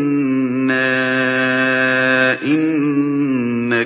ۖ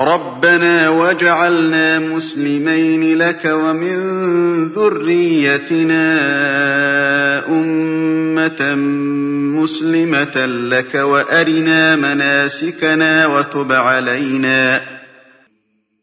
رَبَّنَا وَاجْعَلْنَا مُسْلِمَيْنِ لَكَ وَمِن ذُرِّيَّتِنَا أُمَّةً مُّسْلِمَةً لَّكَ وَأَرِنَا مَنَاسِكَنَا وَتُبْ عَلَيْنَا ۖ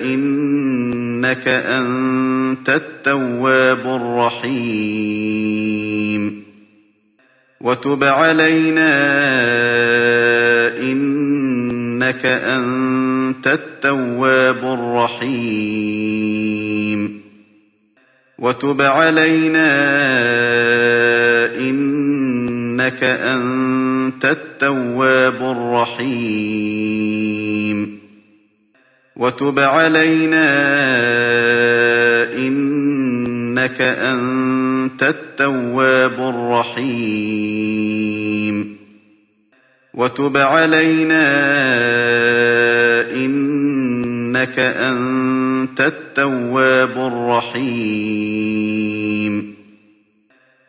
إِنَّكَ أَنتَ التَّوَّابُ الرَّحِيمُ. وَتُبْ عَلَيْنَا إِنَّكَ أَنتَ التَّوَّابُ الرَّحِيمُ. وَتُبْ عَلَيْنَا إِنَّكَ أَنتَ التَّوَّابُ الرَّحِيمُ. وَتُبْ عَلَيْنَا إِنَّكَ أَنتَ التَّوَّابُ الرَّحِيمُ. وَتُبْ عَلَيْنَا إِنَّكَ أَنتَ التَّوَّابُ الرَّحِيمُ.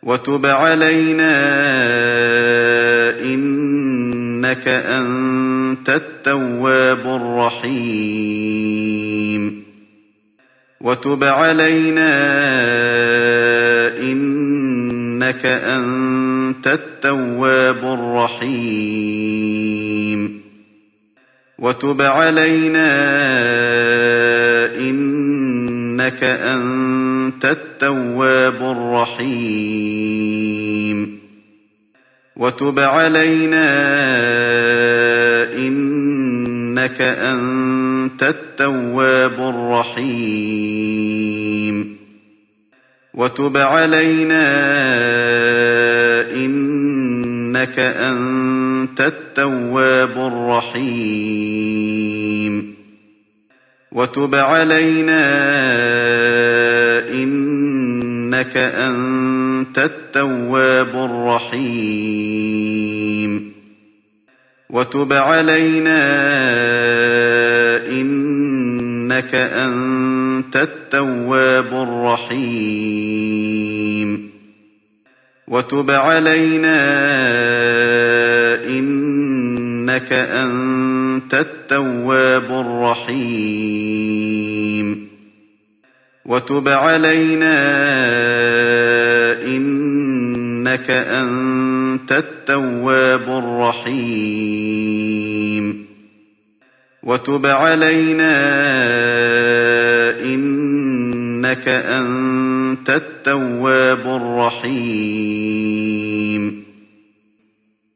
وَتُبْ عَلَيْنَا ۖ إِنَّكَ أَنتَ التَّوَّابُ الرَّحِيمُ. وَتُبْ عَلَيْنَا ۖ إِنَّكَ أَنتَ التَّوَّابُ الرَّحِيمُ. وَتُبْ عَلَيْنَا ۖ إِنَّكَ أَنتَ التَّوَّابُ الرَّحِيمُ. وَتُبْ عَلَيْنَا ۖ إِنَّكَ أَنتَ التَّوَّابُ الرَّحِيمُ إِنَّكَ أَنتَ التَّوَّابُ الرَّحِيمُ. وَتُبْ عَلَيْنَا ۖ إِنَّكَ أَنتَ التَّوَّابُ الرَّحِيمُ. وَتُبْ عَلَيْنَا ۖ إِنَّكَ أَنتَ التَّوَّابُ الرَّحِيمُ. وَتُبْ عَلَيْنَا ۖ إِنَّكَ أَنتَ التَّوَّابُ الرَّحِيمُ. وَتُبْ عَلَيْنَا ۖ إِنَّكَ أَنتَ التَّوَّابُ الرَّحِيمُ. وَتُبْ عَلَيْنَا ۖ إِنَّكَ إِنَّكَ أَنتَ التَّوَّابُ الرَّحِيمُ. وَتُبْ عَلَيْنَا ۖ إِنَّكَ أَنتَ التَّوَّابُ الرَّحِيمُ.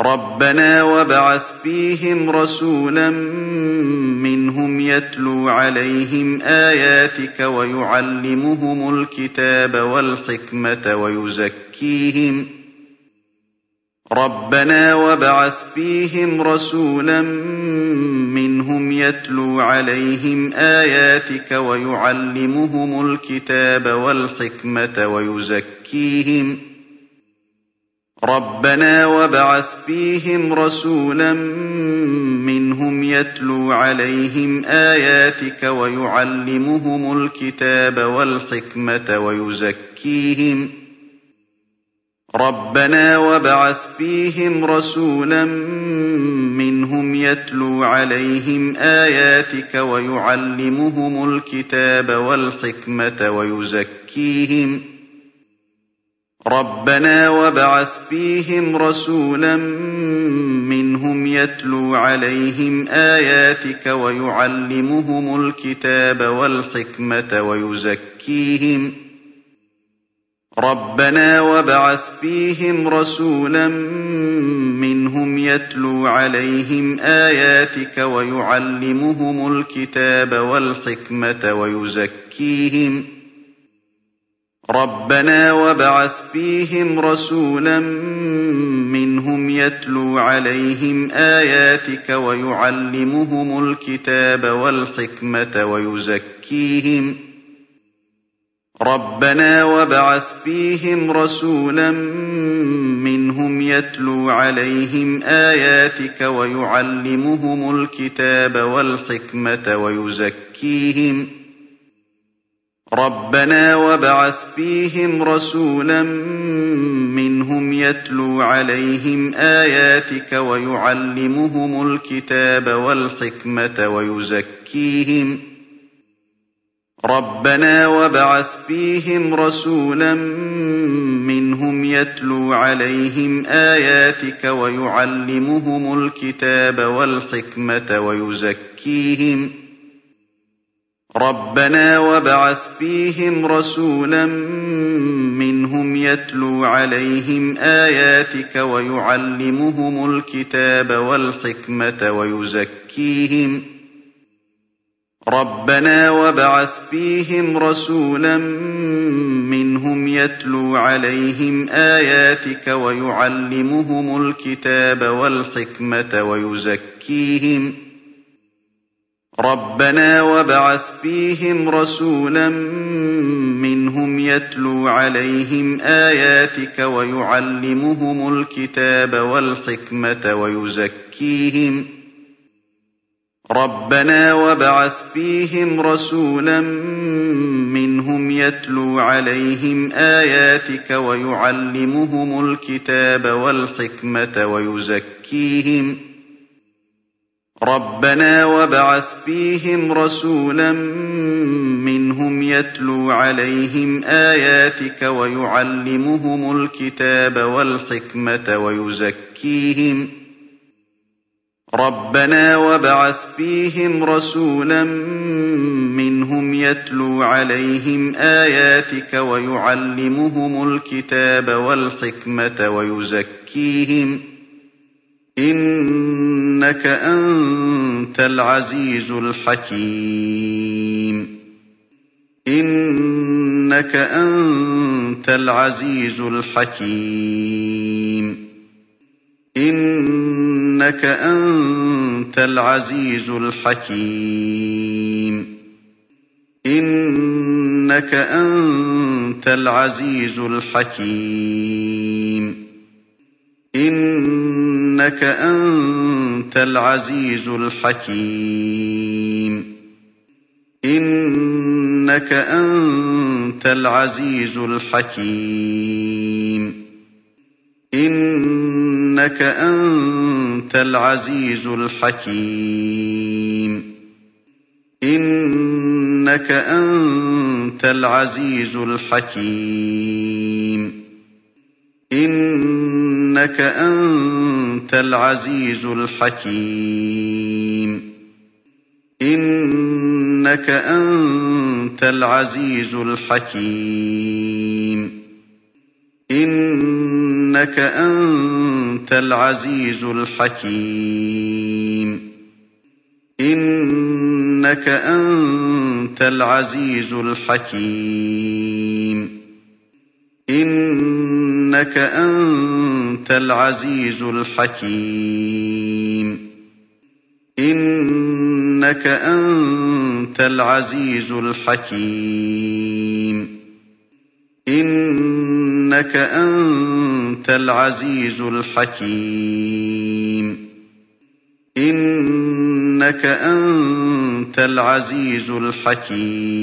رَبَّنَا وَابْعَثْ فِيهِمْ رَسُولًا مِّنْهُمْ يَتْلُو عَلَيْهِمْ آيَاتِكَ وَيُعَلِّمُهُمُ الْكِتَابَ وَالْحِكْمَةَ وَيُزَكِّيهِمْ ۚ. رَبَّنَا وَابْعَثْ فِيهِمْ رَسُولًا مِّنْهُمْ يَتْلُو عَلَيْهِمْ آيَاتِكَ وَيُعَلِّمُهُمُ الْكِتَابَ وَالْحِكْمَةَ وَيُزَكِّيهِمْ ۚ. رَبَّنَا وَابْعَثْ فِيهِمْ رَسُولًا مِّنْهُمْ يَتْلُو عَلَيْهِمْ آيَاتِكَ وَيُعَلِّمُهُمُ الْكِتَابَ وَالْحِكْمَةَ وَيُزَكِّيهِمْ ۚ. رَبَّنَا وَابْعَثْ فِيهِمْ رَسُولًا مِّنْهُمْ يَتْلُو عَلَيْهِمْ آيَاتِكَ وَيُعَلِّمُهُمُ الْكِتَابَ وَالْحِكْمَةَ وَيُزَكِّيهِمْ ۚ. رَبَّنَا وَابْعَثْ فِيهِمْ رَسُولًا مِّنْهُمْ يَتْلُو عَلَيْهِمْ آيَاتِكَ وَيُعَلِّمُهُمُ الْكِتَابَ وَالْحِكْمَةَ وَيُزَكِّيهِمْ ۚ. رَبَّنَا وَابْعَثْ فِيهِمْ رَسُولًا مِّنْهُمْ يَتْلُو عَلَيْهِمْ آيَاتِكَ وَيُعَلِّمُهُمُ الْكِتَابَ وَالْحِكْمَةَ وَيُزَكِّيهِمْ ۚ. رَبَّنَا وَابْعَثْ فِيهِمْ رَسُولًا مِّنْهُمْ يَتْلُو عَلَيْهِمْ آيَاتِكَ وَيُعَلِّمُهُمُ الْكِتَابَ وَالْحِكْمَةَ وَيُزَكِّيهِمْ ۚ. رَبَّنَا وَابْعَثْ فِيهِمْ رَسُولًا مِّنْهُمْ يَتْلُو عَلَيْهِمْ آيَاتِكَ وَيُعَلِّمُهُمُ الْكِتَابَ وَالْحِكْمَةَ وَيُزَكِّيهِمْ ۚ. رَبَّنَا وَابْعَثْ فِيهِمْ رَسُولًا مِّنْهُمْ يَتْلُو عَلَيْهِمْ آيَاتِكَ وَيُعَلِّمُهُمُ الْكِتَابَ وَالْحِكْمَةَ وَيُزَكِّيهِمْ ۚ. رَبَّنَا وَابْعَثْ فِيهِمْ رَسُولًا مِّنْهُمْ يَتْلُو عَلَيْهِمْ آيَاتِكَ وَيُعَلِّمُهُمُ الْكِتَابَ وَالْحِكْمَةَ وَيُزَكِّيهِمْ ۚ. رَبَّنَا وَابْعَثْ فِيهِمْ رَسُولًا مِّنْهُمْ يَتْلُو عَلَيْهِمْ آيَاتِكَ وَيُعَلِّمُهُمُ الْكِتَابَ وَالْحِكْمَةَ وَيُزَكِّيهِمْ ۚ. رَبَّنَا وَابْعَثْ فِيهِمْ رَسُولًا مِّنْهُمْ يَتْلُو عَلَيْهِمْ آيَاتِكَ وَيُعَلِّمُهُمُ الْكِتَابَ وَالْحِكْمَةَ وَيُزَكِّيهِمْ ۚ. رَبَّنَا وَابْعَثْ فِيهِمْ رَسُولًا مِّنْهُمْ يَتْلُو عَلَيْهِمْ آيَاتِكَ وَيُعَلِّمُهُمُ الْكِتَابَ وَالْحِكْمَةَ وَيُزَكِّيهِمْ ۚ. رَبَّنَا وَابْعَثْ فِيهِمْ رَسُولًا مِّنْهُمْ يَتْلُو عَلَيْهِمْ آيَاتِكَ وَيُعَلِّمُهُمُ الْكِتَابَ وَالْحِكْمَةَ وَيُزَكِّيهِمْ ۚ. رَبَّنَا وَابْعَثْ فِيهِمْ رَسُولًا مِّنْهُمْ يَتْلُو عَلَيْهِمْ آيَاتِكَ وَيُعَلِّمُهُمُ الْكِتَابَ وَالْحِكْمَةَ وَيُزَكِّيهِمْ ۚ. رَبَّنَا وَابْعَثْ فِيهِمْ رَسُولًا مِّنْهُمْ يَتْلُو عَلَيْهِمْ آيَاتِكَ وَيُعَلِّمُهُمُ الْكِتَابَ وَالْحِكْمَةَ وَيُزَكِّيهِمْ ۚ. إِنَّكَ أَنتَ الْعَزِيزُ الْحَكِيمُ. إِنَّكَ أَنتَ الْعَزِيزُ الْحَكِيمُ. إِنَّكَ أَنتَ الْعَزِيزُ الْحَكِيمُ. إِنَّكَ أَنتَ الْعَزِيزُ الْحَكِيمُ. إِنَّكَ أَنتَ الْعَزِيزُ الْحَكِيمُ. إِنَّكَ أَنتَ الْعَزِيزُ الْحَكِيمُ. إِنَّكَ أَنتَ الْعَزِيزُ الْحَكِيمُ. إِنَّكَ أَنتَ الْعَزِيزُ الْحَكِيمُ. إِنَّكَ أَنتَ الْعَزِيزُ الْحَكِيمُ. إِنَّكَ أَنتَ الْعَزِيزُ الْحَكِيمُ. إِنَّكَ أَنتَ العزيز الحكيم. إنك أنت العزيز الحكيم. إنك أنت العزيز الحكيم. إنك أنت العزيز الحكيم. إنك أنت العزيز الحكيم. إنك أنت العزيز الحكيم.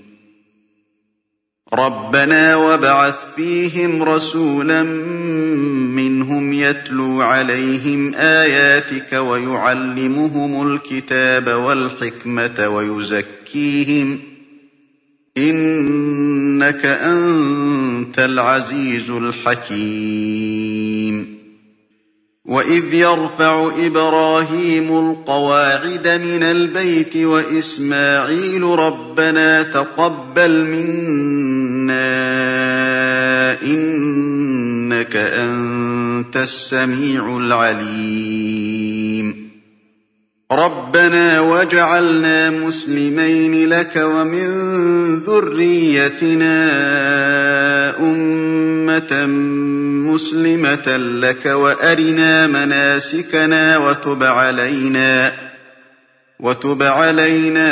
ربنا وابعث فيهم رسولا منهم يتلو عليهم آياتك ويعلمهم الكتاب والحكمة ويزكيهم إنك أنت العزيز الحكيم. وإذ يرفع إبراهيم القواعد من البيت وإسماعيل ربنا تقبل منا إنك أنت السميع العليم ربنا واجعلنا مسلمين لك ومن ذريتنا أمة مسلمة لك وأرنا مناسكنا وتب علينا وتب علينا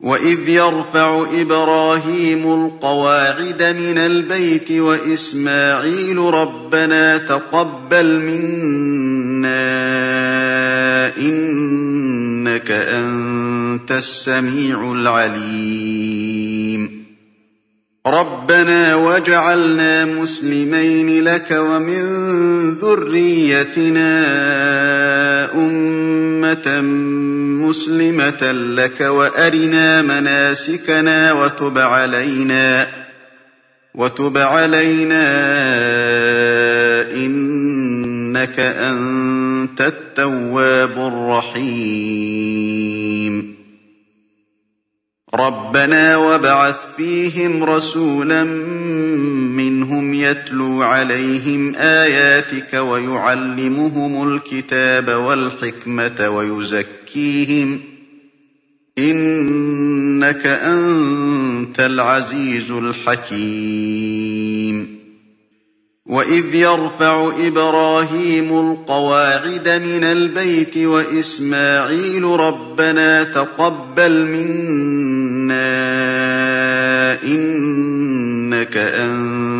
وَإِذْ يَرْفَعُ إِبْرَاهِيمُ الْقَوَاعِدَ مِنَ الْبَيْتِ وَإِسْمَاعِيلُ رَبَّنَا تَقَبَّلْ مِنَّا ۖ إِنَّكَ أَنتَ السَّمِيعُ الْعَلِيمُ. رَبَّنَا وَاجْعَلْنَا مُسْلِمَيْنِ لَكَ وَمِن ذُرِّيَّتِنَا أُمَّةً مُّسْلِمَةً لَّكَ وَأَرِنَا مَنَاسِكَنَا وَتُبْ عَلَيْنَا ۖ إِنَّكَ أَنتَ التَّوَّابُ الرَّحِيمُ. رَبَّنَا وَابْعَثْ فِيهِمْ رَسُولًا يَتْلُو عَلَيْهِمْ آيَاتِكَ وَيُعَلِّمُهُمُ الْكِتَابَ وَالْحِكْمَةَ وَيُزَكِّيهِمْ ۚ إِنَّكَ أَنتَ الْعَزِيزُ الْحَكِيمُ. وَإِذْ يَرْفَعُ إِبْرَاهِيمُ الْقَوَاعِدَ مِنَ الْبَيْتِ وَإِسْمَاعِيلُ رَبَّنَا تَقَبَّلْ مِنَّا ۖ إِنَّكَ أَنتَ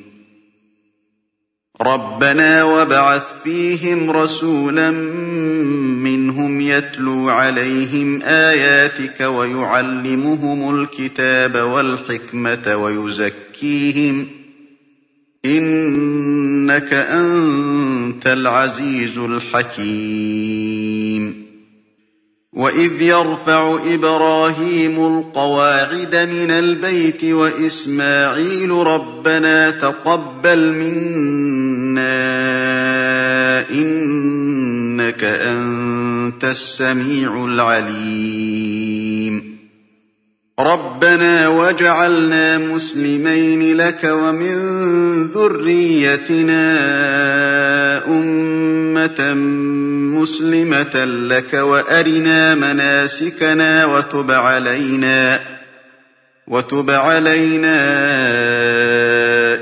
رَبَّنَا وَابْعَثْ فِيهِمْ رَسُولًا مِّنْهُمْ يَتْلُو عَلَيْهِمْ آيَاتِكَ وَيُعَلِّمُهُمُ الْكِتَابَ وَالْحِكْمَةَ وَيُزَكِّيهِمْ ۚ إِنَّكَ أَنتَ الْعَزِيزُ الْحَكِيمُ. وَإِذْ يَرْفَعُ إِبْرَاهِيمُ الْقَوَاعِدَ مِنَ الْبَيْتِ وَإِسْمَاعِيلُ رَبَّنَا تَقَبَّلْ مِنَّا ۖ إِنَّكَ أَنتَ السَّمِيعُ الْعَلِيمُ. رَبَّنَا وَاجْعَلْنَا مُسْلِمَيْنِ لَكَ وَمِن ذُرِّيَّتِنَا أُمَّةً مُّسْلِمَةً لَّكَ وَأَرِنَا مَنَاسِكَنَا وَتُبْ عَلَيْنَا ۖ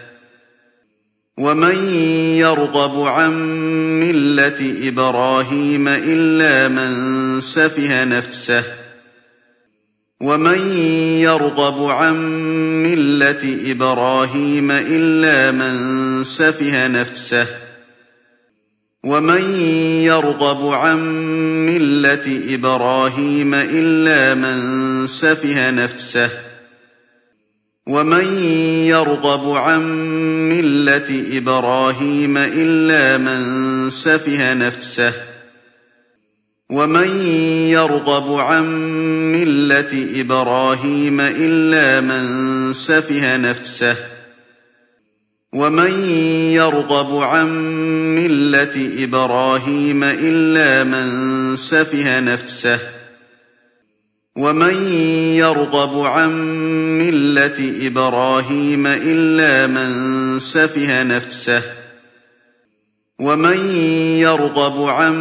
وَمَن يَرْغَبُ عَن مِّلَّةِ إِبْرَاهِيمَ إِلَّا مَن سَفِهَ نَفْسَهُ ۚ وَمَن يَرْغَبُ عَن مِّلَّةِ إِبْرَاهِيمَ إِلَّا مَن سَفِهَ نَفْسَهُ ۚ وَمَن يَرْغَبُ عَن مِّلَّةِ إِبْرَاهِيمَ إِلَّا مَن سَفِهَ نَفْسَهُ وَمَن يَرْغَبُ عَن مِّلَّةِ إِبْرَاهِيمَ إِلَّا مَن سَفِهَ نَفْسَهُ وَمَن يَرْغَبُ عَن مِّلَّةِ إِبْرَاهِيمَ إِلَّا مَن سَفِهَ نَفْسَهُ وَمَن يَرْغَبُ عَن مِّلَّةِ إِبْرَاهِيمَ إِلَّا مَن سَفِهَ نَفْسَهُ وَمَن يَرْغَبُ عَن مِّلَّةِ إِبْرَاهِيمَ إِلَّا مَن سَفِهَ نَفْسَهُ وَمَن يَرْغَبُ عَن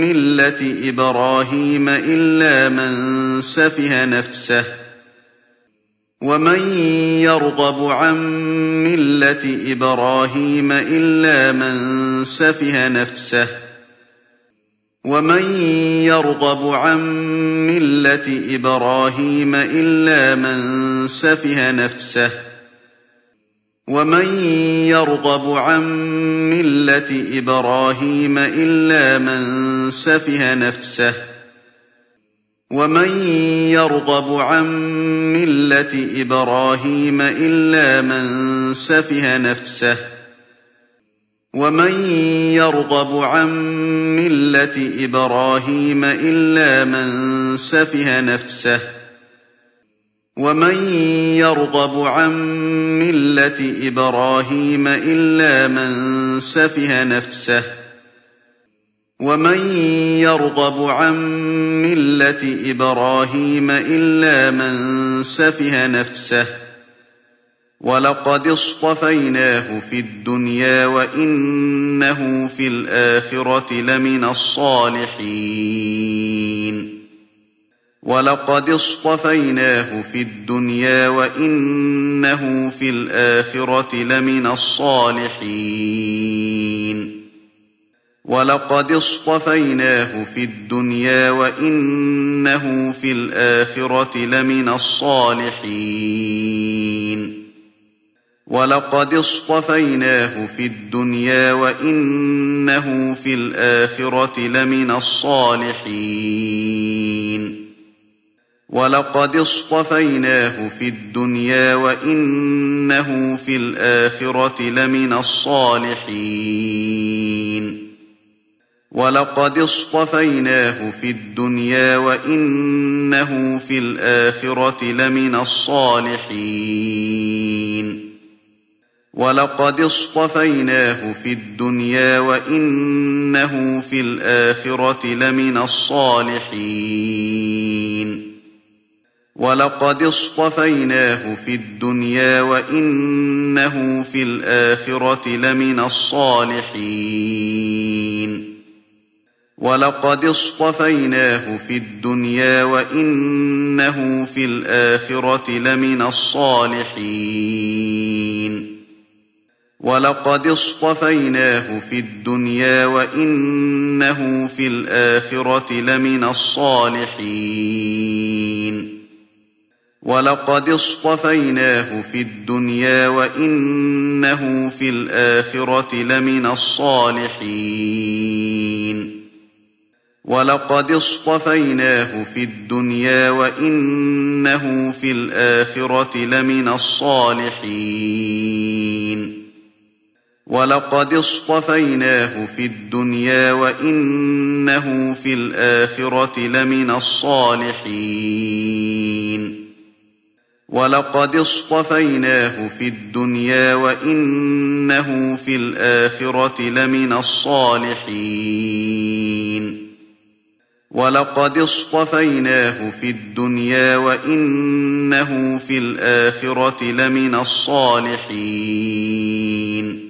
مِّلَّةِ إِبْرَاهِيمَ إِلَّا مَن سَفِهَ نَفْسَهُ وَمَن يَرْغَبُ عَن مِّلَّةِ إِبْرَاهِيمَ إِلَّا مَن سَفِهَ نَفْسَهُ وَمَن يَرْغَبُ عَن مِّلَّةِ إِبْرَاهِيمَ إِلَّا مَن سَفِهَ نَفْسَهُ وَمَن يَرْغَبُ عَن مِّلَّةِ إِبْرَاهِيمَ إِلَّا مَن سَفِهَ نَفْسَهُ وَمَن يَرْغَبُ عَن مِّلَّةِ إِبْرَاهِيمَ إِلَّا مَن سَفِهَ نَفْسَهُ وَمَن يَرْغَبُ عَن مِّلَّةِ إِبْرَاهِيمَ إِلَّا مَن سَفِهَ نَفْسَهُ وَمَن يَرْغَبُ عَن مِّلَّةِ إِبْرَاهِيمَ إِلَّا مَن سَفِهَ نَفْسَهُ وَمَن يَرْغَبُ عَن مِّلَّةِ إِبْرَاهِيمَ إِلَّا مَن سَفِهَ نَفْسَهُ وَلَقَدِ اصْطَفَيْنَاهُ فِي الدُّنْيَا وَإِنَّهُ فِي الْآخِرَةِ لَمِنَ الصَّالِحِينَ. وَلَقَدِ اصْطَفَيْنَاهُ فِي الدُّنْيَا وَإِنَّهُ فِي الْآخِرَةِ لَمِنَ الصَّالِحِينَ. وَلَقَدِ اصْطَفَيْنَاهُ فِي الدُّنْيَا وَإِنَّهُ فِي الْآخِرَةِ لَمِنَ الصَّالِحِينَ. وَلَقَدِ اصْطَفَيْنَاهُ فِي الدُّنْيَا وَإِنَّهُ فِي الْآخِرَةِ لَمِنَ الصَّالِحِينَ. وَلَقَدِ اصْطَفَيْنَاهُ فِي الدُّنْيَا وَإِنَّهُ فِي الْآخِرَةِ لَمِنَ الصَّالِحِينَ. وَلَقَدِ اصْطَفَيْنَاهُ فِي الدُّنْيَا وَإِنَّهُ فِي الْآخِرَةِ لَمِنَ الصَّالِحِينَ. وَلَقَدِ اصْطَفَيْنَاهُ فِي الدُّنْيَا وَإِنَّهُ فِي الْآخِرَةِ لَمِنَ الصَّالِحِينَ. وَلَقَدِ اصْطَفَيْنَاهُ فِي الدُّنْيَا وَإِنَّهُ فِي الْآخِرَةِ لَمِنَ الصَّالِحِينَ. وَلَقَدِ اصْطَفَيْنَاهُ فِي الدُّنْيَا وَإِنَّهُ فِي الْآخِرَةِ لَمِنَ الصَّالِحِينَ. وَلَقَدِ اصْطَفَيْنَاهُ فِي الدُّنْيَا وَإِنَّهُ فِي الْآخِرَةِ لَمِنَ الصَّالِحِينَ. وَلَقَدِ اصْطَفَيْنَاهُ فِي الدُّنْيَا وَإِنَّهُ فِي الْآخِرَةِ لَمِنَ الصَّالِحِينَ. وَلَقَدِ اصْطَفَيْنَاهُ فِي الدُّنْيَا وَإِنَّهُ فِي الْآخِرَةِ لَمِنَ الصَّالِحِينَ. وَلَقَدِ اصْطَفَيْنَاهُ فِي الدُّنْيَا وَإِنَّهُ فِي الْآخِرَةِ لَمِنَ الصَّالِحِينَ. وَلَقَدِ اصْطَفَيْنَاهُ فِي الدُّنْيَا وَإِنَّهُ فِي الْآخِرَةِ لَمِنَ الصَّالِحِينَ. وَلَقَدِ اصْطَفَيْنَاهُ فِي الدُّنْيَا وَإِنَّهُ فِي الْآخِرَةِ لَمِنَ الصَّالِحِينَ.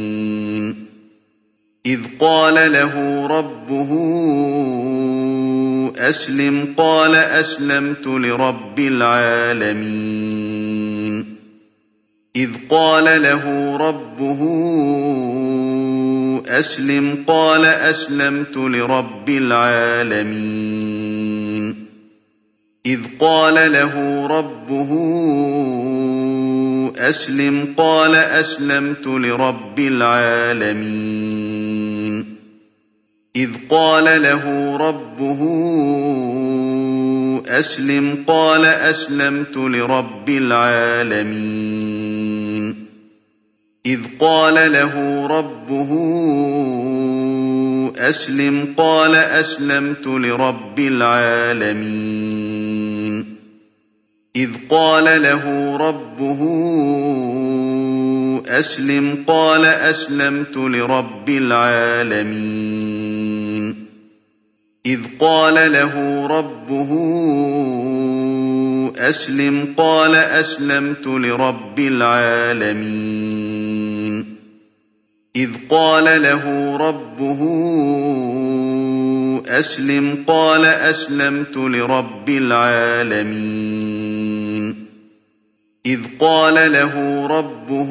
إِذْ قَالَ لَهُ رَبُّهُ أَسْلِمْ قَالَ أَسْلَمْتُ لِرَبِّ الْعَالَمِينَ. إِذْ قَالَ لَهُ رَبُّهُ أَسْلِمْ قَالَ أَسْلَمْتُ لِرَبِّ الْعَالَمِينَ. إِذْ قَالَ لَهُ رَبُّهُ أَسْلِمْ قَالَ أَسْلَمْتُ لِرَبِّ الْعَالَمِينَ. إِذْ قَالَ لَهُ رَبُّهُ أَسْلِمْ قَالَ أَسْلَمْتُ لِرَبِّ الْعَالَمِينَ. إِذْ قَالَ لَهُ رَبُّهُ أَسْلِمْ قَالَ أَسْلَمْتُ لِرَبِّ الْعَالَمِينَ. إِذْ قَالَ لَهُ رَبُّهُ أَسْلِمْ. قَالَ أَسْلَمْتُ لِرَبِّ الْعَالَمِينَ. إِذْ قَالَ لَهُ رَبُّهُ أَسْلِمْ. قَالَ أَسْلَمْتُ لِرَبِّ الْعَالَمِينَ. إِذْ قَالَ لَهُ رَبُّهُ أَسْلِمْ. قَالَ أَسْلَمْتُ لِرَبِّ الْعَالَمِينَ. إِذْ قَالَ لَهُ رَبُّهُ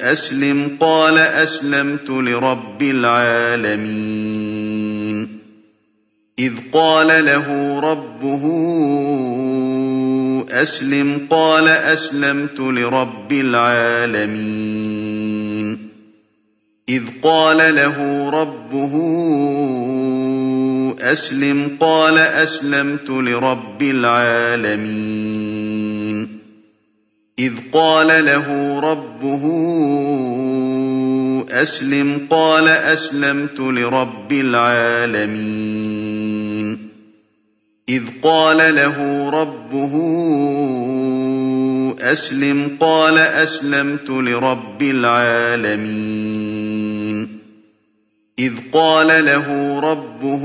أَسْلِمْ قَالَ أَسْلَمْتُ لِرَبِّ الْعَالَمِينَ. إِذْ قَالَ لَهُ رَبُّهُ أَسْلِمْ قَالَ أَسْلَمْتُ لِرَبِّ الْعَالَمِينَ. إِذْ قَالَ لَهُ رَبُّهُ أَسْلِمْ قَالَ أَسْلَمْتُ لِرَبِّ الْعَالَمِينَ. إِذْ قَالَ لَهُ رَبُّهُ أَسْلِمْ قَالَ أَسْلَمْتُ لِرَبِّ الْعَالَمِينَ. إِذْ قَالَ لَهُ رَبُّهُ أَسْلِمْ قَالَ أَسْلَمْتُ لِرَبِّ الْعَالَمِينَ. إِذْ قَالَ لَهُ رَبُّهُ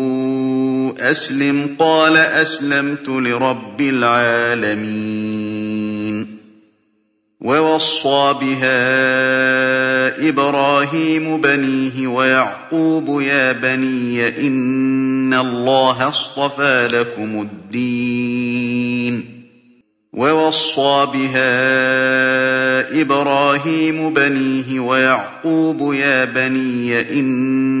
أَسْلِمْ. قَالَ أَسْلَمْتُ لِرَبِّ الْعَالَمِينَ. وَوَصَّىٰ بِهَا إِبْرَاهِيمُ بَنِيهِ وَيَعْقُوبُ يَا بَنِيَّ إِنَّ اللَّهَ اصْطَفَىٰ لَكُمُ الدِّينَ. وَوَصَّىٰ بِهَا إِبْرَاهِيمُ بَنِيهِ وَيَعْقُوبُ يَا بَنِيَّ إِنَّ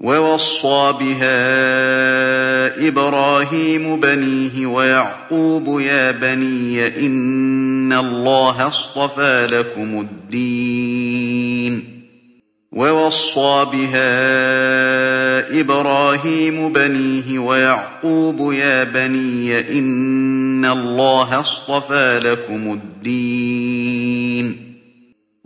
وَوَصَّىٰ بِهَا إِبْرَاهِيمُ بَنِيهِ وَيَعْقُوبُ يَا بَنِيَّ إِنَّ اللَّهَ اصْطَفَىٰ لَكُمُ الدِّينَ وَوَصَّىٰ بِهَا إِبْرَاهِيمُ بَنِيهِ وَيَعْقُوبُ يَا بَنِيَّ إِنَّ اللَّهَ اصْطَفَىٰ لَكُمُ الدِّينَ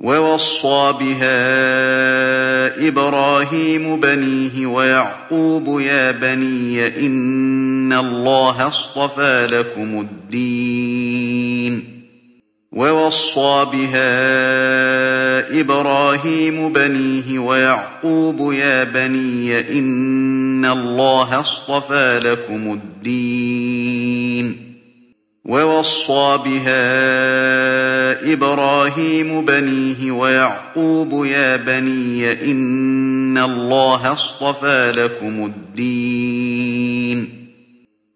وَوَصَّىٰ بِهَا إِبْرَاهِيمُ بَنِيهِ وَيَعْقُوبُ يَا بَنِيَّ إِنَّ اللَّهَ اصْطَفَىٰ لَكُمُ الدِّينَ وَوَصَّىٰ بِهَا إِبْرَاهِيمُ بَنِيهِ وَيَعْقُوبُ يَا بَنِيَّ إِنَّ اللَّهَ اصْطَفَىٰ لَكُمُ الدِّينَ وَوَصَّىٰ بِهَا إِبْرَاهِيمُ بَنِيهِ وَيَعْقُوبُ يَا بَنِيَّ إِنَّ اللَّهَ اصْطَفَىٰ لَكُمُ الدِّينَ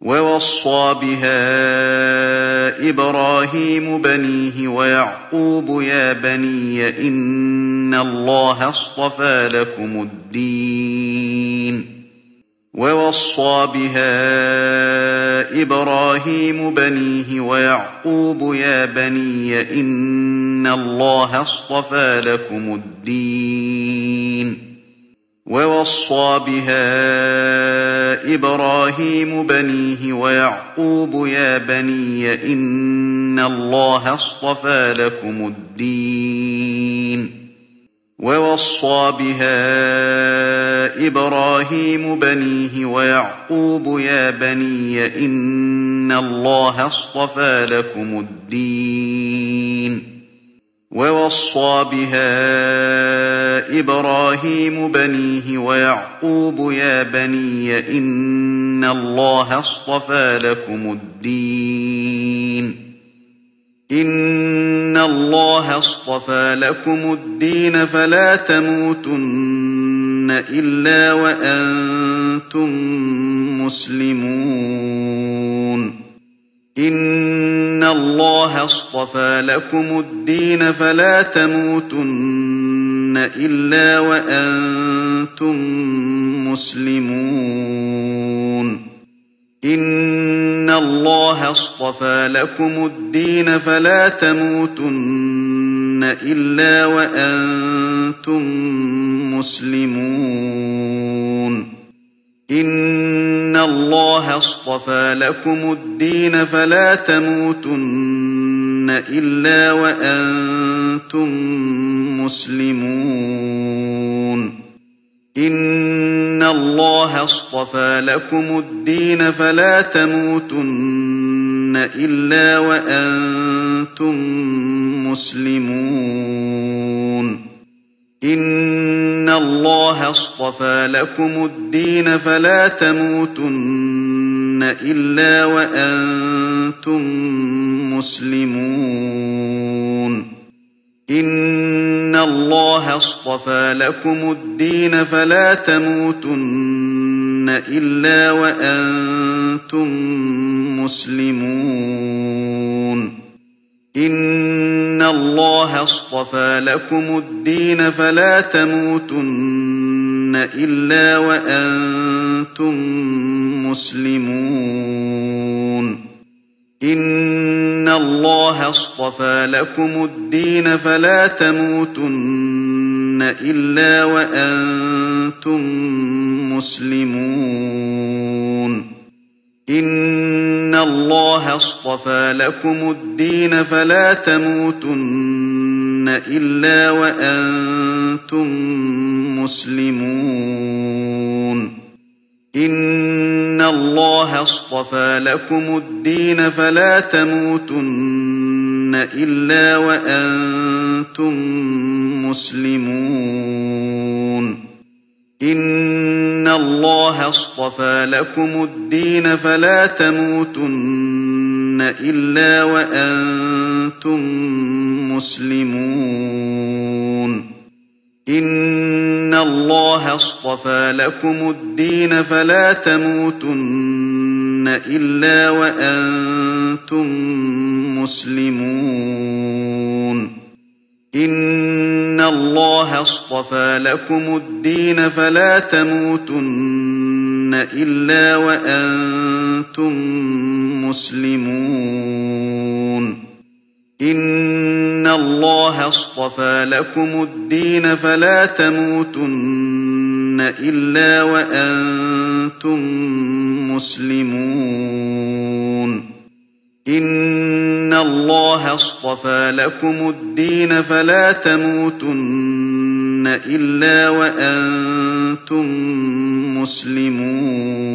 وَوَصَّىٰ بِهَا إِبْرَاهِيمُ بَنِيهِ وَيَعْقُوبُ يَا بَنِيَّ إِنَّ اللَّهَ اصْطَفَىٰ لَكُمُ الدِّينَ وَوَصَّىٰ بِهَا إِبْرَاهِيمُ بَنِيهِ وَيَعْقُوبُ يَا بَنِيَّ إِنَّ اللَّهَ اصْطَفَىٰ لَكُمُ الدِّينَ وَوَصَّىٰ بِهَا إِبْرَاهِيمُ بَنِيهِ وَيَعْقُوبُ يَا بَنِيَّ إِنَّ اللَّهَ اصْطَفَىٰ لَكُمُ الدِّينَ وَوَصَّىٰ بِهَا إِبْرَاهِيمُ بَنِيهِ وَيَعْقُوبُ يَا بَنِيَّ إِنَّ اللَّهَ اصْطَفَىٰ لَكُمُ الدِّينَ وَوَصَّىٰ بِهَا إِبْرَاهِيمُ بَنِيهِ وَيَعْقُوبُ يَا بَنِيَّ إِنَّ اللَّهَ اصْطَفَىٰ لَكُمُ الدِّينَ إِنَّ اللَّهَ اصْطَفَىٰ لَكُمُ الدِّينَ فَلَا تَمُوتُنَّ إِلَّا وَأَنتُم مُّسْلِمُونَ إِنَّ اللَّهَ اصْطَفَىٰ لَكُمُ الدِّينَ فَلَا تَمُوتُنَّ إِلَّا وَأَنتُم مُّسْلِمُونَ إِنَّ اللَّهَ اصْطَفَىٰ لَكُمُ الدِّينَ فَلَا تَمُوتُنَّ إِلَّا وَأَنتُم مُّسْلِمُونَ إِنَّ اللَّهَ اصْطَفَىٰ لَكُمُ الدِّينَ فَلَا تَمُوتُنَّ إِلَّا وَأَنتُم مُّسْلِمُونَ إِنَّ اللَّهَ اصْطَفَىٰ لَكُمُ الدِّينَ فَلَا تَمُوتُنَّ إِلَّا وَأَنتُم مُّسْلِمُونَ إِنَّ اللَّهَ اصْطَفَىٰ لَكُمُ الدِّينَ فَلَا تَمُوتُنَّ إِلَّا وَأَنتُم مُّسْلِمُونَ إِنَّ اللَّهَ اصْطَفَىٰ لَكُمُ الدِّينَ فَلَا تَمُوتُنَّ إِلَّا وَأَنتُم مُّسْلِمُونَ إِنَّ اللَّهَ اصْطَفَىٰ لَكُمُ الدِّينَ فَلَا تَمُوتُنَّ إِلَّا وَأَنتُم مُّسْلِمُونَ إِنَّ اللَّهَ اصْطَفَىٰ لَكُمُ الدِّينَ فَلَا تَمُوتُنَّ إِلَّا وَأَنتُم مُّسْلِمُونَ إِنَّ اللَّهَ اصْطَفَىٰ لَكُمُ الدِّينَ فَلَا تَمُوتُنَّ إِلَّا وَأَنتُم مُّسْلِمُونَ إِنَّ اللَّهَ اصْطَفَىٰ لَكُمُ الدِّينَ فَلَا تَمُوتُنَّ إِلَّا وَأَنتُم مُّسْلِمُونَ إِنَّ اللَّهَ اصْطَفَىٰ لَكُمُ الدِّينَ فَلَا تَمُوتُنَّ إِلَّا وَأَنتُم مُّسْلِمُونَ إِنَّ اللَّهَ اصْطَفَىٰ لَكُمُ الدِّينَ فَلَا تَمُوتُنَّ إِلَّا وَأَنتُم مُّسْلِمُونَ إِنَّ اللَّهَ اصْطَفَىٰ لَكُمُ الدِّينَ فَلَا تَمُوتُنَّ إِلَّا وَأَنتُم مُّسْلِمُونَ إِنَّ اللَّهَ اصْطَفَىٰ لَكُمُ الدِّينَ فَلَا تَمُوتُنَّ إِلَّا وَأَنتُم مُّسْلِمُونَ إِنَّ اللَّهَ اصْطَفَىٰ لَكُمُ الدِّينَ فَلَا تَمُوتُنَّ إِلَّا وَأَنتُم مُّسْلِمُونَ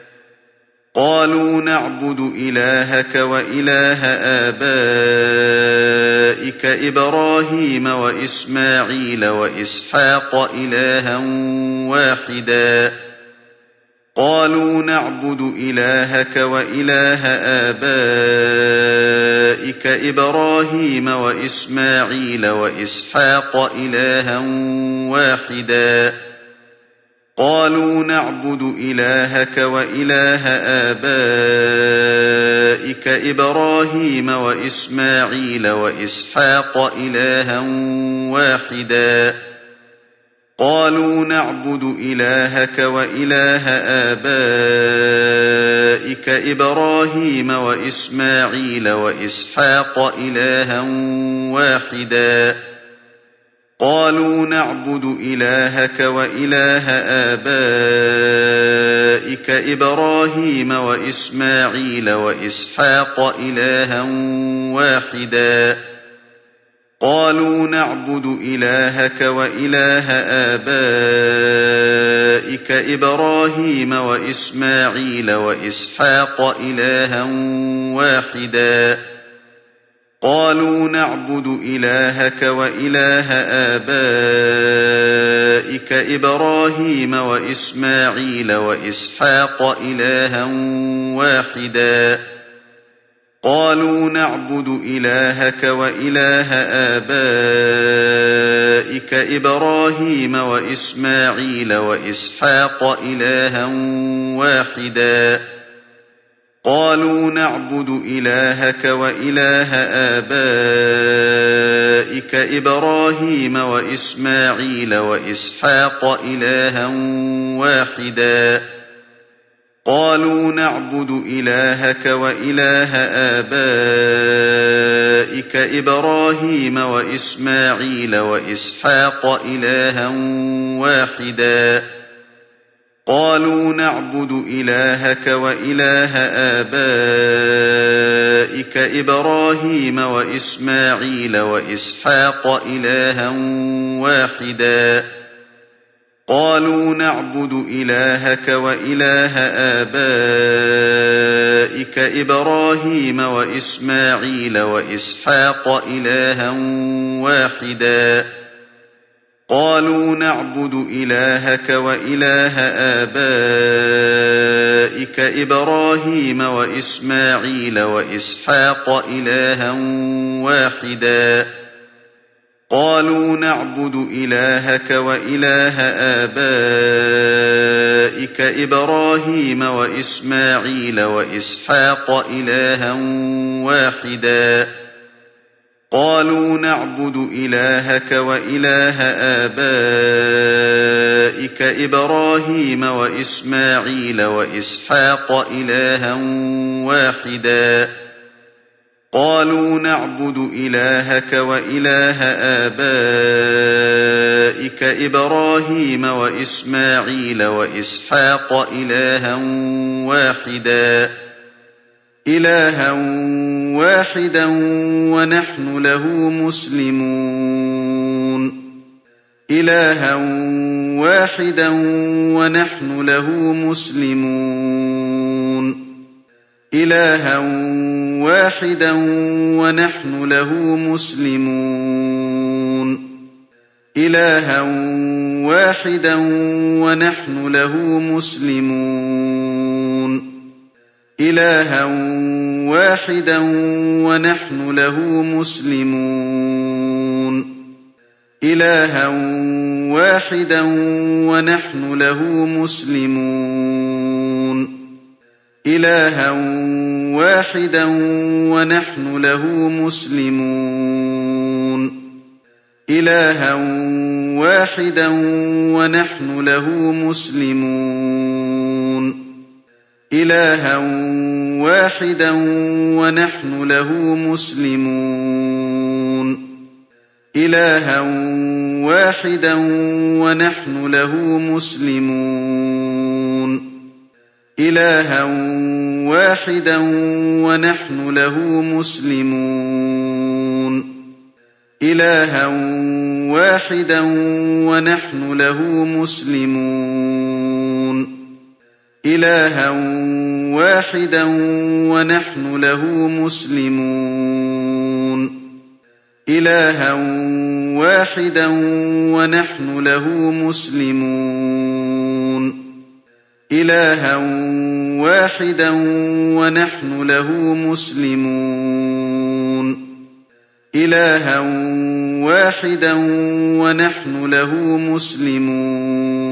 قَالُوا نَعْبُدُ إِلَٰهَكَ وَإِلَٰهَ آبَائِكَ إِبْرَاهِيمَ وَإِسْمَاعِيلَ وَإِسْحَاقَ إِلَٰهًا وَاحِدًا ۖ. قَالُوا نَعْبُدُ إِلَٰهَكَ وَإِلَٰهَ آبَائِكَ إِبْرَاهِيمَ وَإِسْمَاعِيلَ وَإِسْحَاقَ إِلَٰهًا وَاحِدًا ۖ. قَالُوا نَعْبُدُ إِلَٰهَكَ وَإِلَٰهَ آبَائِكَ إِبْرَاهِيمَ وَإِسْمَاعِيلَ وَإِسْحَاقَ إِلَٰهًا وَاحِدًا ۖ. قَالُوا نَعْبُدُ إِلَٰهَكَ وَإِلَٰهَ آبَائِكَ إِبْرَاهِيمَ وَإِسْمَاعِيلَ وَإِسْحَاقَ إِلَٰهًا وَاحِدًا. قَالُوا نَعْبُدُ إِلَٰهَكَ وَإِلَٰهَ آبَائِكَ إِبْرَاهِيمَ وَإِسْمَاعِيلَ وَإِسْحَاقَ إِلَٰهًا وَاحِدًا. قَالُوا نَعْبُدُ إِلَٰهَكَ وَإِلَٰهَ آبَائِكَ إِبْرَاهِيمَ وَإِسْمَاعِيلَ وَإِسْحَاقَ إِلَٰهًا وَاحِدًا. قَالُوا نَعْبُدُ إِلَٰهَكَ وَإِلَٰهَ آبَائِكَ إِبْرَاهِيمَ وَإِسْمَاعِيلَ وَإِسْحَاقَ إِلَٰهًا وَاحِدًا ۖ. قَالُوا نَعْبُدُ إِلَٰهَكَ وَإِلَٰهَ آبَائِكَ إِبْرَاهِيمَ وَإِسْمَاعِيلَ وَإِسْحَاقَ إِلَٰهًا وَاحِدًا ۖ. قَالُوا نَعْبُدُ إِلَٰهَكَ وَإِلَٰهَ آبَائِكَ إِبْرَاهِيمَ وَإِسْمَاعِيلَ وَإِسْحَاقَ إِلَٰهًا وَاحِدًا ۖ. قَالُوا نَعْبُدُ إِلَٰهَكَ وَإِلَٰهَ آبَائِكَ إِبْرَاهِيمَ وَإِسْمَاعِيلَ وَإِسْحَاقَ إِلَٰهًا وَاحِدًا. قَالُوا نَعْبُدُ إِلَٰهَكَ وَإِلَٰهَ آبَائِكَ إِبْرَاهِيمَ وَإِسْمَاعِيلَ وَإِسْحَاقَ إِلَٰهًا وَاحِدًا ۖ. قَالُوا نَعْبُدُ إِلَٰهَكَ وَإِلَٰهَ آبَائِكَ إِبْرَاهِيمَ وَإِسْمَاعِيلَ وَإِسْحَاقَ إِلَٰهًا وَاحِدًا. قَالُوا نَعْبُدُ إِلَٰهَكَ وَإِلَٰهَ آبَائِكَ إِبْرَاهِيمَ وَإِسْمَاعِيلَ وَإِسْحَاقَ إِلَٰهًا وَاحِدًا ۖ. قَالُوا نَعْبُدُ إِلَٰهَكَ وَإِلَٰهَ آبَائِكَ إِبْرَاهِيمَ وَإِسْمَاعِيلَ وَإِسْحَاقَ إِلَٰهًا وَاحِدًا. قَالُوا نَعْبُدُ إِلَٰهَكَ وَإِلَٰهَ آبَائِكَ إِبْرَاهِيمَ وَإِسْمَاعِيلَ وَإِسْحَاقَ إِلَٰهًا وَاحِدًا. قالوا نعبد إلهك وإله آبائك إبراهيم وإسماعيل وإسحاق إلها واحدا. إلها واحدا ونحن له مسلمون إلها واحدا ونحن له مسلمون إلها واحدا ونحن له مسلمون إلها واحدا ونحن له مسلمون إلها واحدا ونحن له مسلمون. إلها واحدا ونحن له مسلمون. إلها واحدا ونحن له مسلمون. إلها واحدا ونحن له مسلمون. إلها واحدا ونحن له مسلمون. إلها واحدا ونحن له مسلمون. إلها واحدا ونحن له مسلمون. إلها واحدا ونحن له مسلمون. إلها واحدا ونحن له مسلمون إلها واحدا ونحن له مسلمون إلها واحدا ونحن له مسلمون إلها واحدا ونحن له مسلمون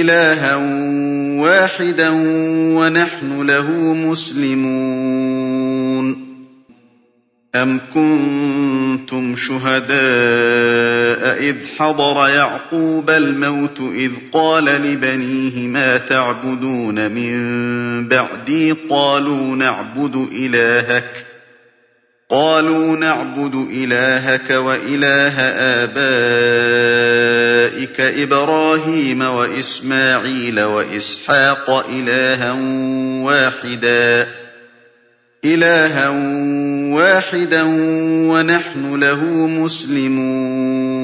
إِلَٰهًا وَاحِدًا وَنَحْنُ لَهُ مُسْلِمُونَ. أَمْ كُنتُمْ شُهَدَاءَ إِذْ حَضَرَ يَعْقُوبَ الْمَوْتُ إِذْ قَالَ لِبَنِيهِ مَا تَعْبُدُونَ مِن بَعْدِي؟ قَالُوا نَعْبُدُ إِلَٰهَكَ. قَالُوا نَعْبُدُ إِلَٰهَكَ وَإِلَٰهَ آبَائِكَ إِبْرَاهِيمَ وَإِسْمَاعِيلَ وَإِسْحَاقَ إِلَٰهًا وَاحِدًا إِلَٰهًا وَاحِدًا وَنَحْنُ لَهُ مُسْلِمُونَ.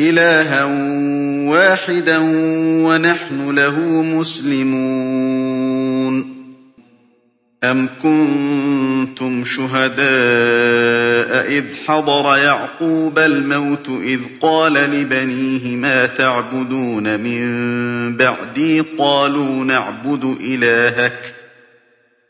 إِلَٰهًا وَاحِدًا وَنَحْنُ لَهُ مُسْلِمُونَ. أَمْ كُنتُمْ شُهَدَاءَ إِذْ حَضَرَ يَعْقُوبَ الْمَوْتُ إِذْ قَالَ لِبَنِيهِ مَا تَعْبُدُونَ مِن بَعْدِي؟ قَالُوا نَعْبُدُ إِلَٰهَكَ.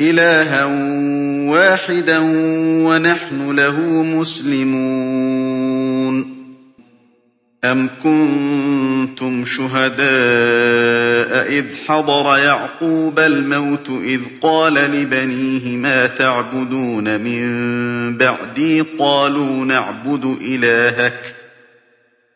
إِلَٰهًا وَاحِدًا وَنَحْنُ لَهُ مُسْلِمُونَ. أَمْ كُنتُمْ شُهَدَاءَ إِذْ حَضَرَ يَعْقُوبَ الْمَوْتُ إِذْ قَالَ لِبَنِيهِ مَا تَعْبُدُونَ مِن بَعْدِي؟ قَالُوا نَعْبُدُ إِلَٰهَكَ.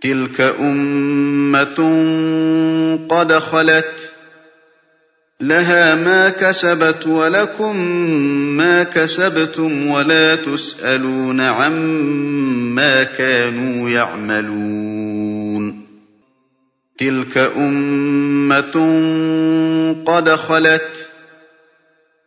تِلْكَ أُمَّةٌ قَدْ خَلَتْ لَهَا مَا كَسَبَتْ وَلَكُم مَّا كَسَبْتُمْ وَلَا تُسْأَلُونَ عَمَّا كَانُوا يَعْمَلُونَ تِلْكَ أُمَّةٌ قَدْ خَلَتْ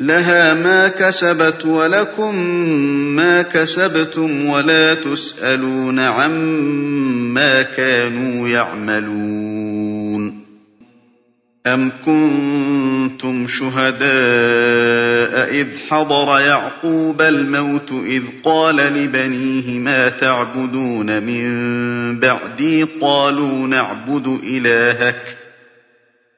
لَهَا مَا كَسَبَتْ وَلَكُم مَّا كَسَبْتُمْ وَلَا تُسْأَلُونَ عَمَّا كَانُوا يَعْمَلُونَ. أَمْ كُنتُمْ شُهَدَاءَ إِذْ حَضَرَ يَعْقُوبَ الْمَوْتُ إِذْ قَالَ لِبَنِيهِ مَا تَعْبُدُونَ مِن بَعْدِي؟ قَالُوا نَعْبُدُ إِلَٰهَكَ.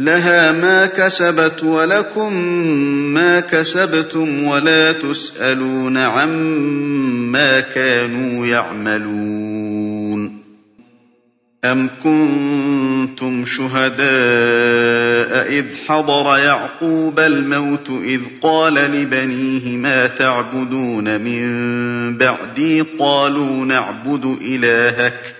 لَهَا مَا كَسَبَتْ وَلَكُم مَّا كَسَبْتُمْ وَلَا تُسْأَلُونَ عَمَّا كَانُوا يَعْمَلُونَ. أَمْ كُنتُمْ شُهَدَاءَ إِذْ حَضَرَ يَعْقُوبَ الْمَوْتُ إِذْ قَالَ لِبَنِيهِ مَا تَعْبُدُونَ مِن بَعْدِي؟ قَالُوا نَعْبُدُ إِلَٰهَكَ.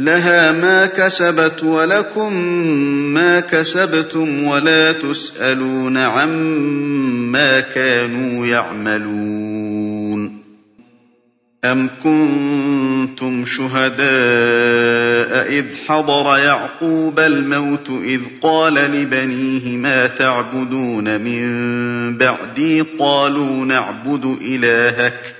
لَهَا مَا كَسَبَتْ وَلَكُم مَّا كَسَبْتُمْ وَلَا تُسْأَلُونَ عَمَّا كَانُوا يَعْمَلُونَ. أَمْ كُنتُمْ شُهَدَاءَ إِذْ حَضَرَ يَعْقُوبَ الْمَوْتُ إِذْ قَالَ لِبَنِيهِ مَا تَعْبُدُونَ مِن بَعْدِي؟ قَالُوا نَعْبُدُ إِلَٰهَكَ.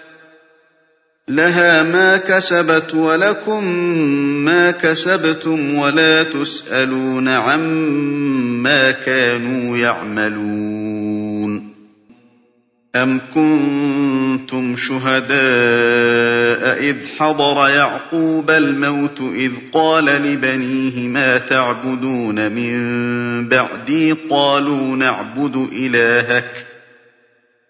لَهَا مَا كَسَبَتْ وَلَكُم مَّا كَسَبْتُمْ وَلَا تُسْأَلُونَ عَمَّا كَانُوا يَعْمَلُونَ. أَمْ كُنتُمْ شُهَدَاءَ إِذْ حَضَرَ يَعْقُوبَ الْمَوْتُ إِذْ قَالَ لِبَنِيهِ مَا تَعْبُدُونَ مِن بَعْدِي؟ قَالُوا نَعْبُدُ إِلَٰهَكَ.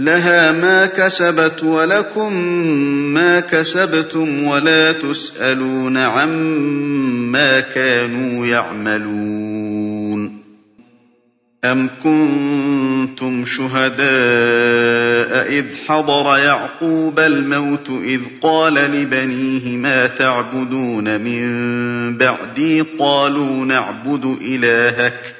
لَهَا مَا كَسَبَتْ وَلَكُم مَّا كَسَبْتُمْ وَلَا تُسْأَلُونَ عَمَّا كَانُوا يَعْمَلُونَ. أَمْ كُنتُمْ شُهَدَاءَ إِذْ حَضَرَ يَعْقُوبَ الْمَوْتُ إِذْ قَالَ لِبَنِيهِ مَا تَعْبُدُونَ مِن بَعْدِي؟ قَالُوا نَعْبُدُ إِلَٰهَكَ.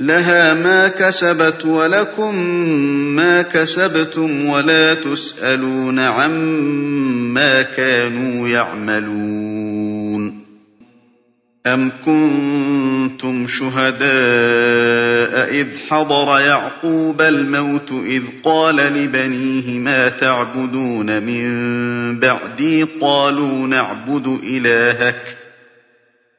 لَهَا مَا كَسَبَتْ وَلَكُم مَّا كَسَبْتُمْ وَلَا تُسْأَلُونَ عَمَّا كَانُوا يَعْمَلُونَ. أَمْ كُنتُمْ شُهَدَاءَ إِذْ حَضَرَ يَعْقُوبَ الْمَوْتُ إِذْ قَالَ لِبَنِيهِ مَا تَعْبُدُونَ مِن بَعْدِي؟ قَالُوا نَعْبُدُ إِلَٰهَكَ.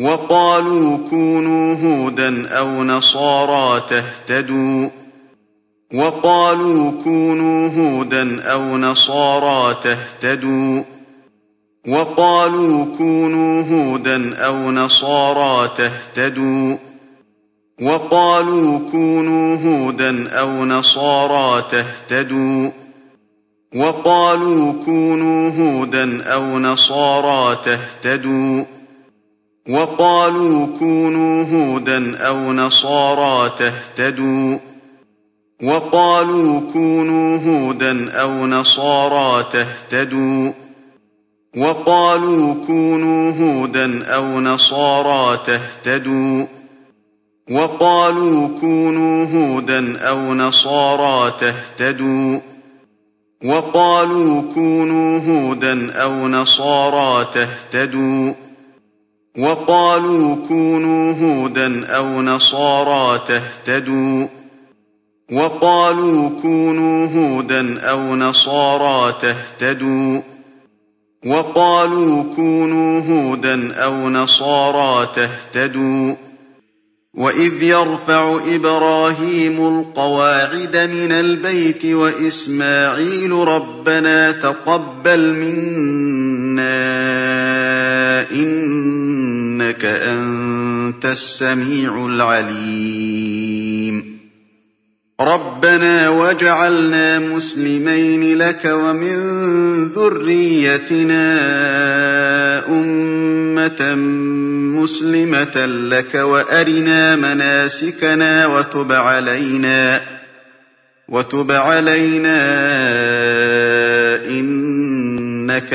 وقالوا كونوا هودا أو نصارى تهتدوا. وقالوا كونوا هودا أو نصارى تهتدوا. وقالوا كونوا هودا أو نصارى تهتدوا. وقالوا كونوا هودا أو نصارى تهتدوا. وقالوا كونوا هودا أو نصارى تهتدوا. وقالوا كونوا هودا أو نصارى تهتدوا. وقالوا كونوا هودا أو نصارى تهتدوا. وقالوا كونوا هودا أو نصارى تهتدوا. وقالوا كونوا هودا أو نصارى تهتدوا. وقالوا كونوا هودا أو نصارى تهتدوا. وقالوا كونوا هودا أو نصارى تهتدوا. وقالوا كونوا هودا أو نصارى تهتدوا. وقالوا كونوا هودا أو نصارى تهتدوا. وإذ يرفع إبراهيم القواعد من البيت وإسماعيل ربنا تقبل منا إنك أنت السميع العليم. ربنا واجعلنا مسلمين لك ومن ذريتنا أمة مسلمة لك وأرنا مناسكنا وتب علينا وتب علينا إنك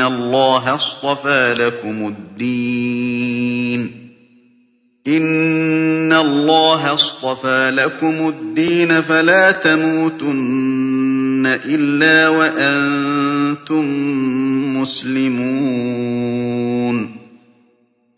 اللَّهَ اصْطَفَىٰ لَكُمُ الدِّينَ إِنَّ اللَّهَ اصْطَفَىٰ لَكُمُ الدِّينَ فَلَا تَمُوتُنَّ إِلَّا وَأَنتُم مُّسْلِمُونَ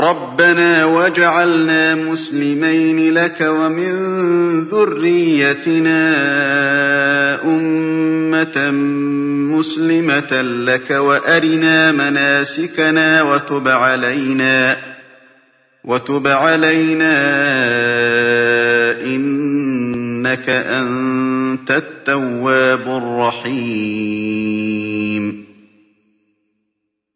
رَبَّنَا وَاجْعَلْنَا مُسْلِمَيْنِ لَكَ وَمِن ذُرِّيَّتِنَا أُمَّةً مُّسْلِمَةً لَّكَ وَأَرِنَا مَنَاسِكَنَا وَتُبْ عَلَيْنَا وتب علينا إِنَّكَ أَنتَ التَّوَّابُ الرَّحِيمُ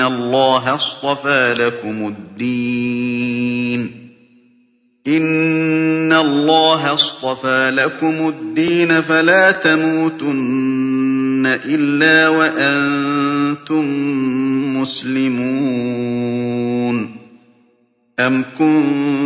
اللَّهَ اصْطَفَىٰ لَكُمُ الدِّينَ إِنَّ اللَّهَ اصْطَفَىٰ لَكُمُ الدِّينَ فَلَا تَمُوتُنَّ إِلَّا وَأَنتُم مُّسْلِمُونَ أَمْ كُنتُمْ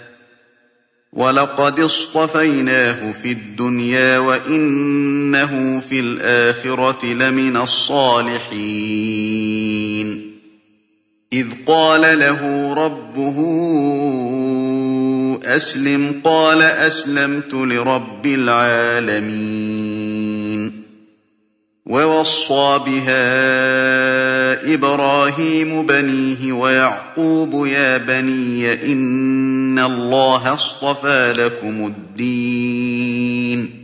وَلَقَدِ اصْطَفَيْنَاهُ فِي الدُّنْيَا وَإِنَّهُ فِي الْآخِرَةِ لَمِنَ الصَّالِحِينَ. إِذْ قَالَ لَهُ رَبُّهُ أَسْلِمْ قَالَ أَسْلَمْتُ لِرَبِّ الْعَالَمِينَ. وَوَصَّىٰ بِهَا إِبْرَاهِيمُ بَنِيهِ وَيَعْقُوبُ يَا بَنِيَّ إِنَّ اللَّهَ اصْطَفَىٰ لَكُمُ الدِّينَ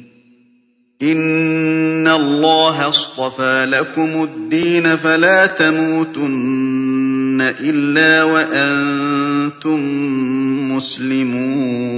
إِنَّ اللَّهَ اصْطَفَىٰ لَكُمُ الدِّينَ فَلَا تَمُوتُنَّ إِلَّا وَأَنتُم مُّسْلِمُونَ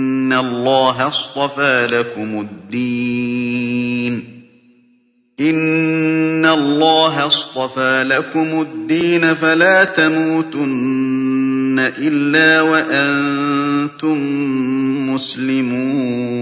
اللَّهَ اصْطَفَىٰ لَكُمُ الدِّينَ إِنَّ اللَّهَ اصْطَفَىٰ لَكُمُ الدِّينَ فَلَا تَمُوتُنَّ إِلَّا وَأَنتُم مُّسْلِمُونَ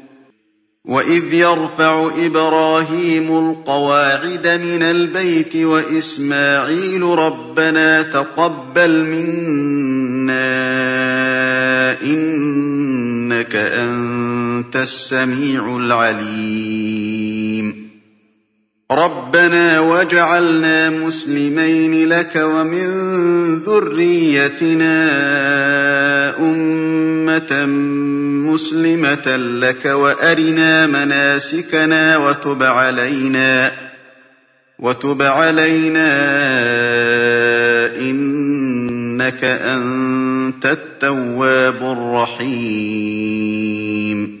وَإِذْ يَرْفَعُ إِبْرَاهِيمُ الْقَوَاعِدَ مِنَ الْبَيْتِ وَإِسْمَاعِيلُ رَبَّنَا تَقَبَّلْ مِنَّا إِنَّكَ أَنتَ السَّمِيعُ الْعَلِيمُ رَبَّنَا وَاجْعَلْنَا مُسْلِمَيْنِ لَكَ وَمِن ذُرِّيَّتِنَا أُمَّةً مُّسْلِمَةً لَّكَ وَأَرِنَا مَنَاسِكَنَا وَتُبْ عَلَيْنَا وَتُبْ عَلَيْنَا إِنَّكَ أَنتَ التَّوَّابُ الرَّحِيمُ.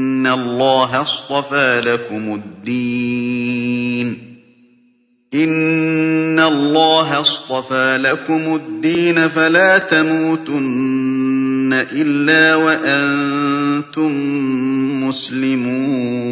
إِنَّ اللَّهَ اصْطَفَىٰ لَكُمُ الدِّينَ إِنَّ اللَّهَ اصْطَفَىٰ لَكُمُ الدِّينَ فَلَا تَمُوتُنَّ إِلَّا وَأَنتُم مُّسْلِمُونَ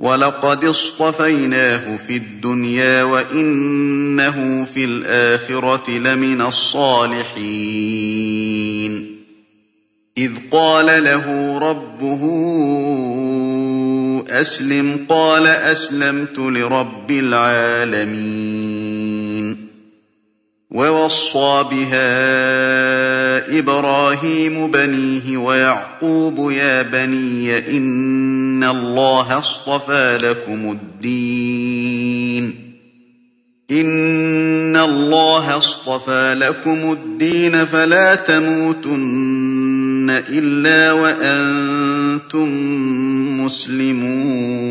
وَلَقَدِ اصْطَفَيْنَاهُ فِي الدُّنْيَا وَإِنَّهُ فِي الْآخِرَةِ لَمِنَ الصَّالِحِينَ. إِذْ قَالَ لَهُ رَبُّهُ أسلم قال أسلمت لرب العالمين. ووصى بها إبراهيم بنيه ويعقوب يا بني إن الله اصطفى لكم الدين إن الله اصطفى لكم الدين فلا تموتن إلا وأنتم مسلمون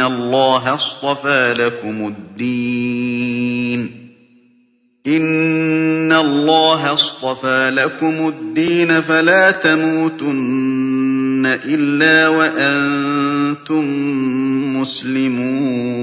اللَّهَ اصْطَفَىٰ لَكُمُ الدِّينَ إِنَّ اللَّهَ اصْطَفَىٰ لَكُمُ الدِّينَ فَلَا تَمُوتُنَّ إِلَّا وَأَنتُم مُّسْلِمُونَ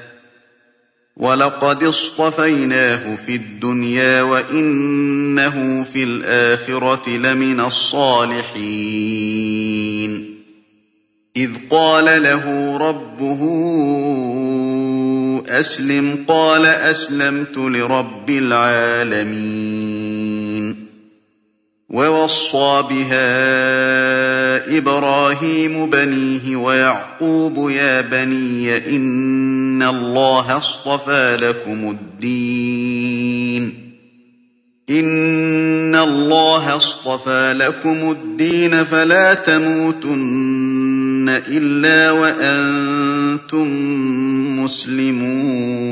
وَلَقَدِ اصْطَفَيْنَاهُ فِي الدُّنْيَا وَإِنَّهُ فِي الْآخِرَةِ لَمِنَ الصَّالِحِينَ. إِذْ قَالَ لَهُ رَبُّهُ أَسْلِمْ قَالَ أَسْلَمْتُ لِرَبِّ الْعَالَمِينَ. وَوَصَّىٰ بِهَا إِبْرَاهِيمُ بَنِيهِ وَيَعْقُوبُ يَا بَنِيَّ إِنَّ اللَّهَ اصْطَفَىٰ لَكُمُ الدِّينَ إِنَّ اللَّهَ اصْطَفَىٰ لَكُمُ الدِّينَ فَلَا تَمُوتُنَّ إِلَّا وَأَنتُم مُّسْلِمُونَ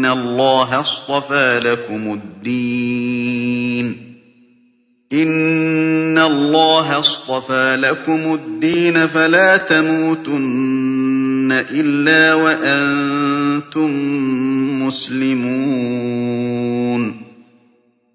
إِنَّ اللَّهَ اصْطَفَىٰ لَكُمُ الدِّينَ إِنَّ اللَّهَ اصْطَفَىٰ لَكُمُ الدِّينَ فَلَا تَمُوتُنَّ إِلَّا وَأَنتُم مُّسْلِمُونَ